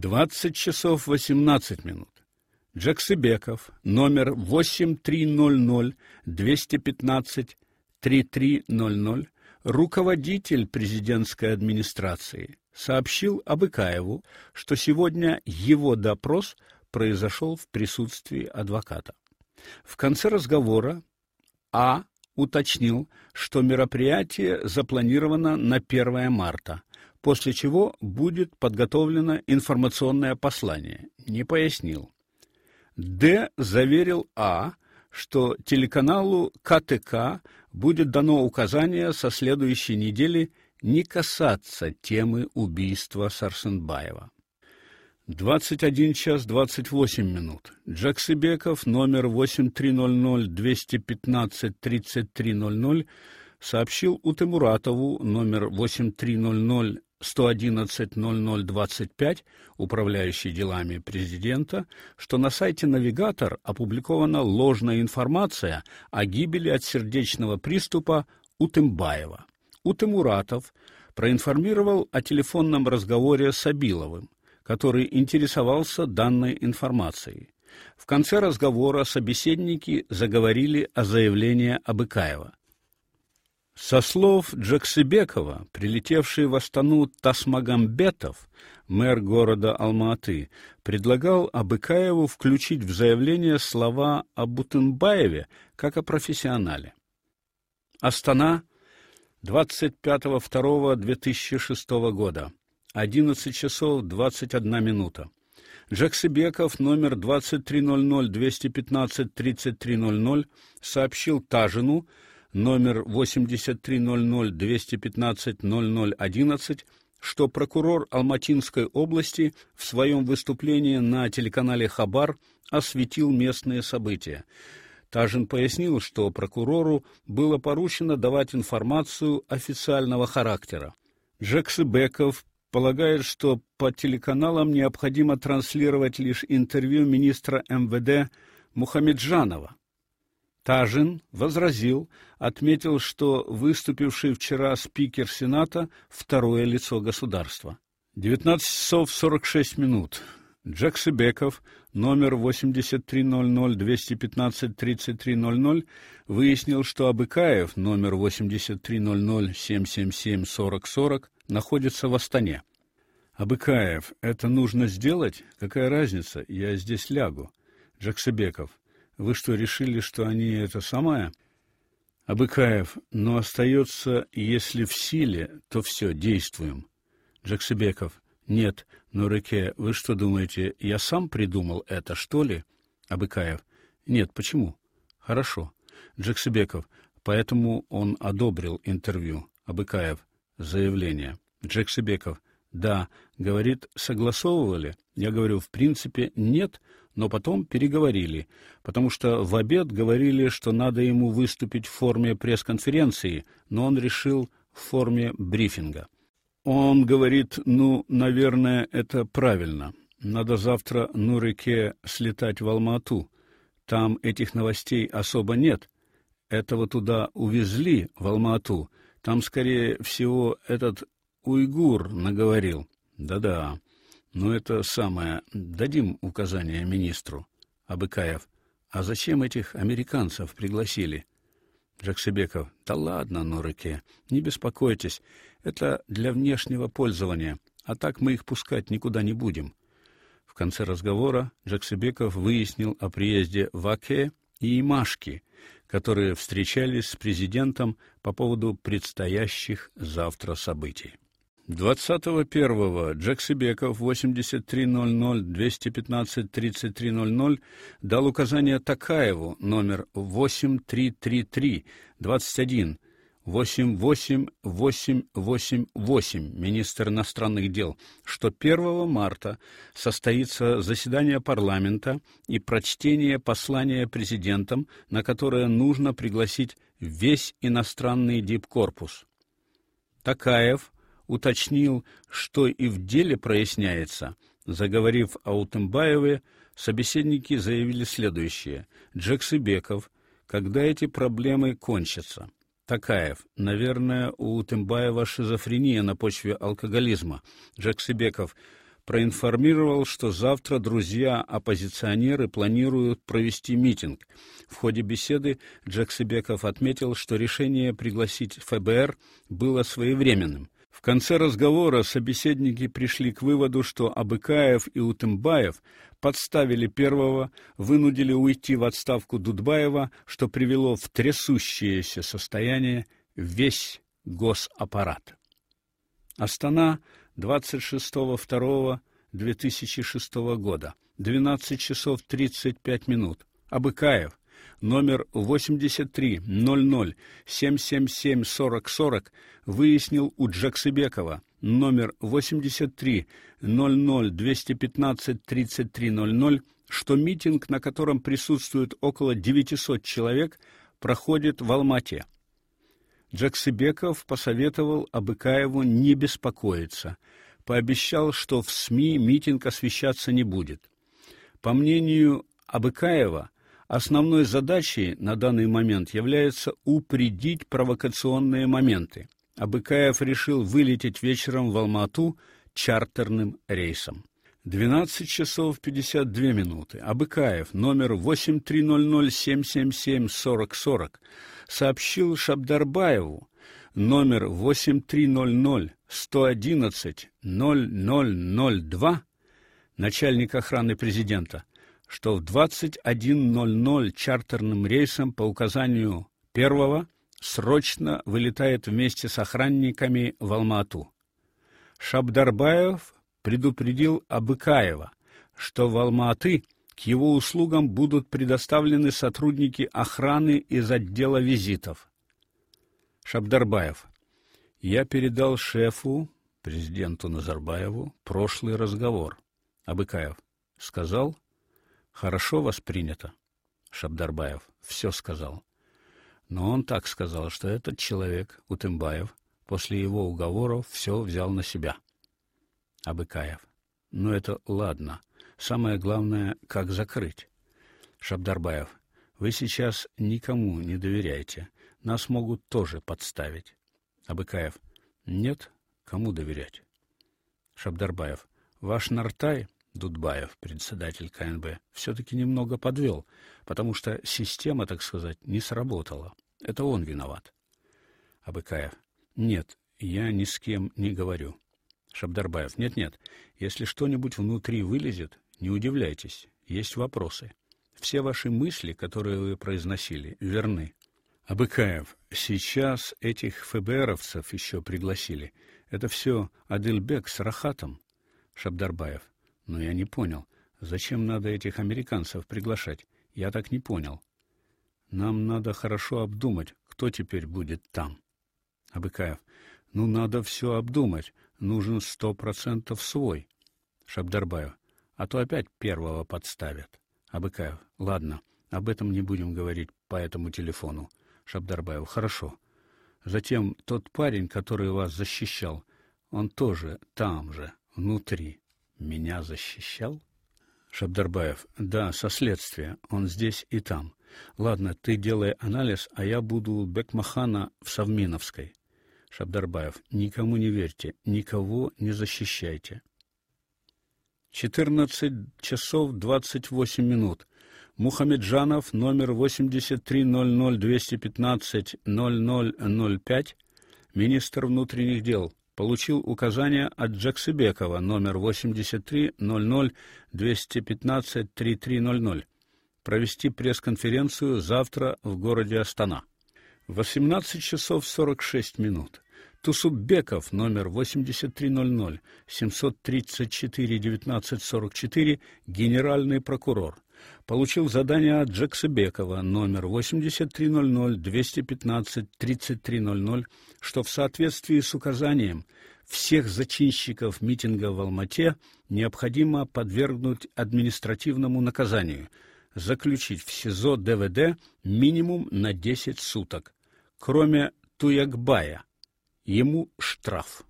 20 часов 18 минут. Джексыбеков, номер 8300-215-3300, руководитель президентской администрации, сообщил Абыкаеву, что сегодня его допрос произошел в присутствии адвоката. В конце разговора А уточнил, что мероприятие запланировано на 1 марта, после чего будет подготовлено информационное послание. Не пояснил. Д заверил А, что телеканалу КТК будет дано указание со следующей недели не касаться темы убийства Сарсенбаева. 21 час 28 минут. Джаксыбеков, номер 8300-215-3300, сообщил Утемуратову, номер 8300 111-0025, управляющий делами президента, что на сайте «Навигатор» опубликована ложная информация о гибели от сердечного приступа Утымбаева. Утымуратов проинформировал о телефонном разговоре с Абиловым который интересовался данной информацией. В конце разговора собеседники заговорили о заявлении Абыкаева. Со слов Джаксыбекова, прилетевший в Астану Тасмагамбетов, мэр города Алма-Аты, предлагал Абыкаеву включить в заявление слова о Бутынбаеве как о профессионале. Астана, 25.02.2006 года. 11 часов 21 минута. Джексибеков номер 2300-215-3300 сообщил Тажину номер 8300-215-0011, что прокурор Алматинской области в своем выступлении на телеканале Хабар осветил местные события. Тажин пояснил, что прокурору было поручено давать информацию официального характера. Джексибеков полагает, что по телеканалам необходимо транслировать лишь интервью министра МВД Мухамеджанова. Тажин возразил, отметил, что выступивший вчера спикер Сената второе лицо государства. 19 часов 46 минут. Джексибеков, номер 8300-215-3300, выяснил, что Абыкаев, номер 8300-777-4040, находится в Астане. Абыкаев, это нужно сделать? Какая разница? Я здесь лягу. Джаксыбеков, вы что, решили, что они это самое? Абыкаев, но остается, если в силе, то все, действуем. Джаксыбеков, нет, но Реке, вы что думаете, я сам придумал это, что ли? Абыкаев, нет, почему? Хорошо. Джаксыбеков, поэтому он одобрил интервью. Абыкаев, заявление. Джексибеков. Да, говорит, согласовывали. Я говорю, в принципе, нет, но потом переговорили, потому что в обед говорили, что надо ему выступить в форме пресс-конференции, но он решил в форме брифинга. Он говорит, ну, наверное, это правильно. Надо завтра Нурике слетать в Алмату. Там этих новостей особо нет. Этого туда увезли в Алмату. Там, скорее всего, этот уйгур наговорил. Да-да. Но это самое. Дадим указание министру. Абыкаев. А зачем этих американцев пригласили? Джаксебеков. Да ладно, Нурыке, не беспокойтесь. Это для внешнего пользования, а так мы их пускать никуда не будем. В конце разговора Джаксебеков выяснил о приезде Ваке и Имашки, которые встречались с президентом по поводу предстоящих завтра событий. 21-го Джексибеков 8300-215-3300 дал указание Такаеву номер 8333 21 88888, министр иностранных дел, что 1 марта состоится заседание парламента и прочтение послания президентом, на которое нужно пригласить весь иностранный дипкорпус. Такаев уточнил, что и в деле проясняется. Заговорив о Утымбаеве, собеседники заявили следующее: Джексыбеков, когда эти проблемы кончатся? Такаев. Наверное, у Тымбаева шизофрения на почве алкоголизма. Джексибеков. проинформировал, что завтра друзья-оппозиционеры планируют провести митинг. В ходе беседы Джексебеков отметил, что решение пригласить ФБР было своевременным. В конце разговора собеседники пришли к выводу, что Абыкаев и Утымбаев подставили первого, вынудили уйти в отставку Дудбаева, что привело в трясущееся состояние весь госаппарат. Астана 26.02.2006 года, 12 часов 35 минут. Абыкаев, номер 8300777440 выяснил у Джаксыбекова, номер 8300215300, что митинг, на котором присутствует около 900 человек, проходит в Алмате. Джаксыбеков посоветовал Абыкаеву не беспокоиться, пообещал, что в СМИ митинг освещаться не будет. По мнению Абыкаева, основной задачей на данный момент является упредить провокационные моменты. Абыкаев решил вылететь вечером в Алмату чартерным рейсом. 12 часов 52 минуты. Абыкаев, номер 830077704040, сообщил Шабдарбаеву, номер 8300110002, начальник охраны президента, что в 21:00 чартерным рейсом по указанию первого срочно вылетает вместе с охранниками в Алмату. Шабдарбаев предупредил Абыкаева, что в Алматы к его услугам будут предоставлены сотрудники охраны из отдела визитов. Шабдарбаев. Я передал шефу, президенту Назарбаеву, прошлый разговор. Абыкаев. Сказал? Хорошо воспринято. Шабдарбаев. Все сказал. Но он так сказал, что этот человек, Утымбаев, после его уговоров все взял на себя. Абыкаев. Ну это ладно. Самое главное, как закрыть. Шабдарбаев. Вы сейчас никому не доверяете. Нас могут тоже подставить. Абыкаев. Нет, кому доверять? Шабдарбаев. Ваш Нартай, Дудбаев, председатель КНБ, все таки немного подвел, потому что система, так сказать, не сработала. Это он виноват. Абыкаев. Нет, я ни с кем не говорю. Шабдарбаев. Нет-нет. Если что-нибудь внутри вылезет, не удивляйтесь. Есть вопросы. Все ваши мысли, которые вы произносили, верны. Абыкаев, сейчас этих ФБРовцев еще пригласили. Это все Адылбек с Рахатом. Шабдарбаев. Но я не понял, зачем надо этих американцев приглашать? Я так не понял. Нам надо хорошо обдумать, кто теперь будет там. Абыкаев. Ну, надо все обдумать нужен сто процентов свой. Шабдарбаев. А то опять первого подставят. Абыкаев. Ладно, об этом не будем говорить по этому телефону. Шабдарбаев. Хорошо. Затем тот парень, который вас защищал, он тоже там же, внутри. Меня защищал? Шабдарбаев. Да, со следствия. Он здесь и там. Ладно, ты делай анализ, а я буду Бекмахана в Совминовской. Шабдарбаев. Никому не верьте, никого не защищайте. 14 часов 28 минут. Мухамеджанов, номер 83002150005, министр внутренних дел, получил указание от Джаксыбекова, номер 83002153300, провести пресс-конференцию завтра в городе Астана. 18 часов 46 минут. Тусуббеков, номер 8300 734 1944, генеральный прокурор. Получил задание от Джексебекова, номер 8300 215 3300, что в соответствии с указанием всех зачинщиков митинга в Алмате необходимо подвергнуть административному наказанию, заключить в СИЗО ДВД минимум на 10 суток, кроме Туягбая, ему штраф.